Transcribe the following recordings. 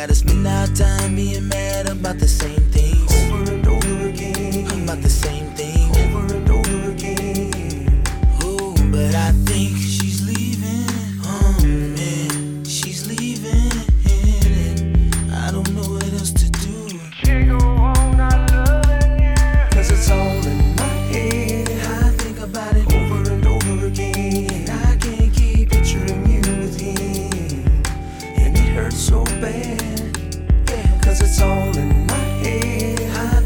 Gotta spend our time being mad about the same things. Over and over again. About the same all in my head. I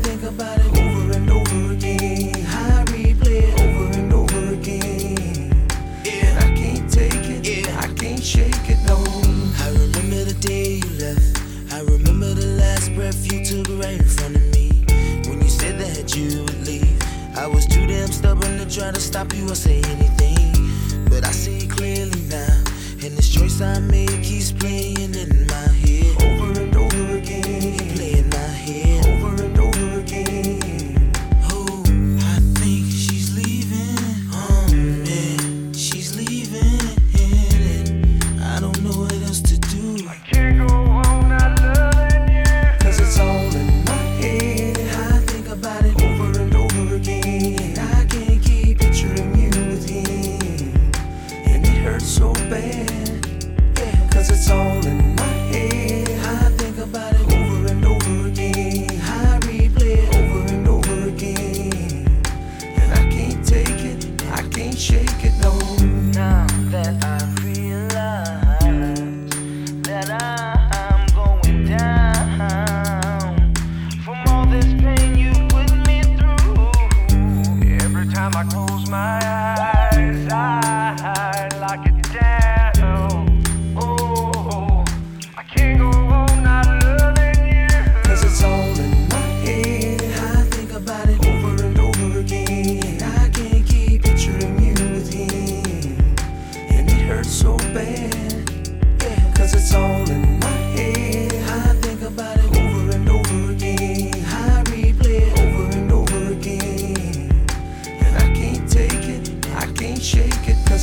over and over again. I replay over and over again. Yeah, I can't take it. I can't shake it. No. I remember the day you left. I remember the last breath you took right in front of me. When you said that you would leave, I was too damn stubborn to try to stop you or say anything. But I time I close my eyes.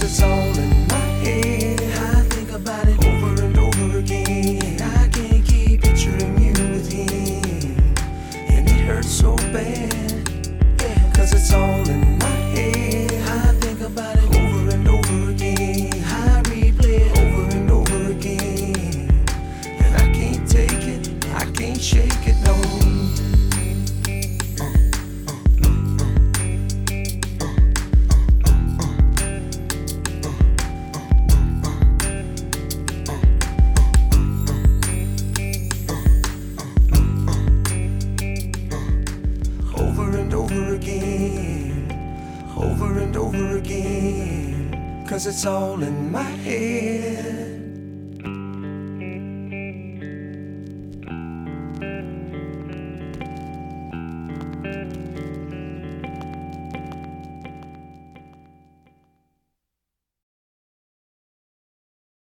It's all in my head. I think about it over and over again. I can't keep picturing you with him. And it hurts so bad. Yeah, cause it's all in over and over again. Cause it's all in my head.